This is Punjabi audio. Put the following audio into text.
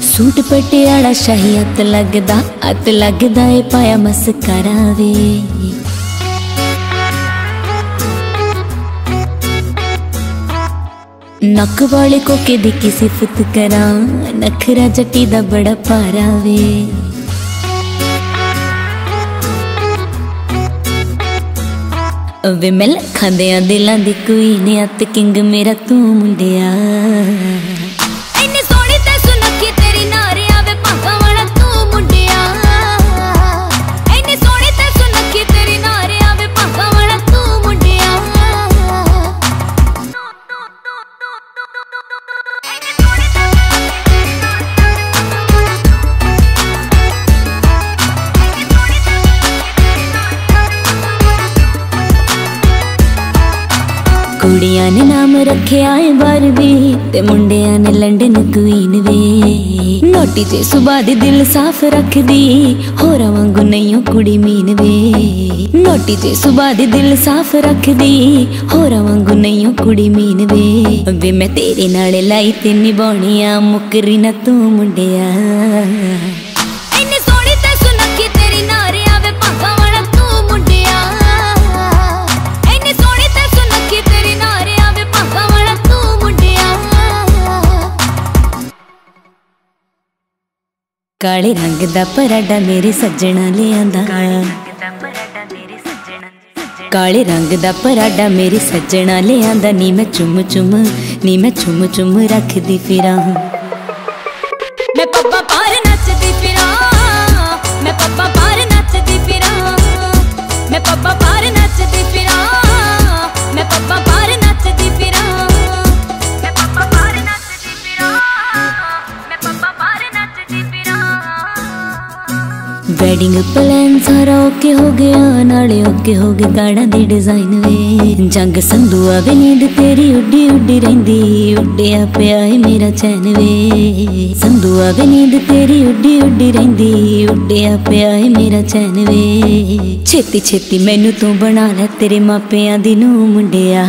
ਸੂਟ ਪਟਿਆਲਾ ਸ਼ਾਹੀ ਅਤ ਲੱਗਦਾ ਅਤ ਲੱਗਦਾ ਏ ਪਾਇਆ ਮਸਕਰਾ ਵੇ। ਨੱਕ ਵਾਲੇ ਕੋਕੇ ਦੀ ਕੀ ਸਿਫਤ ਕਰਾਂ, ਨਖਰਾ ਜੱਟੀ ਦਾ ਬੜਾ ਪਾਰਾ ਵੇ। ਵੇ ਮਿਲ ਖਾਂਦਿਆਂ ਦਿਲਾਂ ਦੀ ਕੋਈ ਨੇ ਕਿੰਗ ਮੇਰਾ ਤੂੰ ਮੁੰਡਿਆ। ਕੁੜੀਆਂ ਨੇ ਨਾਮ ਰੱਖਿਆ ਏ ਬਾਰਬੀ ਤੇ ਮੁੰਡਿਆਂ ਨੇ ਲੰਡਨ ਕੁਈਨ ਵੇ ਨੋਟੀ ਤੇ ਸੁਭਾ ਦੇ ਦਿਲ ਸਾਫ਼ ਰੱਖਦੀ, ਹੋਰਾਂ ਵਾਂਗੂ ਨਹੀਂ ਉਹ ਕੁੜੀ ਮੀਨ ਵੇ। ਨੋਟੀ ਤੇ ਸੁਭਾ ਦੇ ਦਿਲ ਸਾਫ਼ ਰੱਖਦੀ, ਹੋਰਾਂ ਵਾਂਗੂ ਨਹੀਂ ਉਹ ਕੁੜੀ ਮੀਨ ਵੇ। ਵੇ ਮੈਂ ਤੇਰੇ ਨਾਲ ਲਾਈ ਤੇ ਨਿਭਾਉਣੀਆਂ ਮੁਕਰੀ ਨਾ ਤੂੰ ਮੁੰਡਿਆ। ਕਾਲੇ ਰੰਗ ਦਾ ਪਰਾਡਾ ਮੇਰੇ ਸੱਜਣਾ ਲਿਆਂਦਾ। ਕਾਲੇ ਰੰਗ ਦਾ ਪਰਾਡਾ ਮੇਰੇ ਸੱਜਣਾ ਲਿਆਂਦਾ। ਨੀ ਮੈਂ ਚੁੰਮ ਚੁੰਮ ਨੀ ਮੈਂ ਚੁੰਮ ਚੁੰਮ ਰੱਖਦੀ ਫਿਰਾਂ। ਮੈਂ ਪੱਪਾ ਪਾਰ ਨੱਚਦੀ ਵੈਡਿੰਗ ਪਲਾਨ ਸਾਰਾ ਓਕੇ ਹੋ ਗਿਆ, ਨਾਲੇ ਓਕੇ ਹੋ ਗਏ ਕਾੜਾਂ ਦੇ ਡਿਜ਼ਾਈਨ ਵੇ। ਜੰਗ ਸੰਧੂ ਆਵੇ, ਨੀਂਦ ਤੇਰੀ ਉੱਡੀ ਉੱਡੀ ਰਹਿੰਦੀ, ਉੱਡਿਆ ਪਿਆ ਏ ਮੇਰਾ ਚੈਨ ਵੇ। ਸੰਧੂ ਆਵੇ, ਨੀਂਦ ਤੇਰੀ ਉੱਡੀ ਉੱਡੀ ਰਹਿੰਦੀ, ਉੱਡਿਆ ਪਿਆ ਏ ਮੇਰਾ ਚੈਨ ਵੇ। ਛੇਤੀ ਛੇਤੀ ਮੈਨੂੰ ਤੂੰ ਬਣਾ ਲੈ ਤੇਰੇ ਮਾਪਿਆਂ ਦੀ ਨੂੰ ਮੁੰਡਿਆ।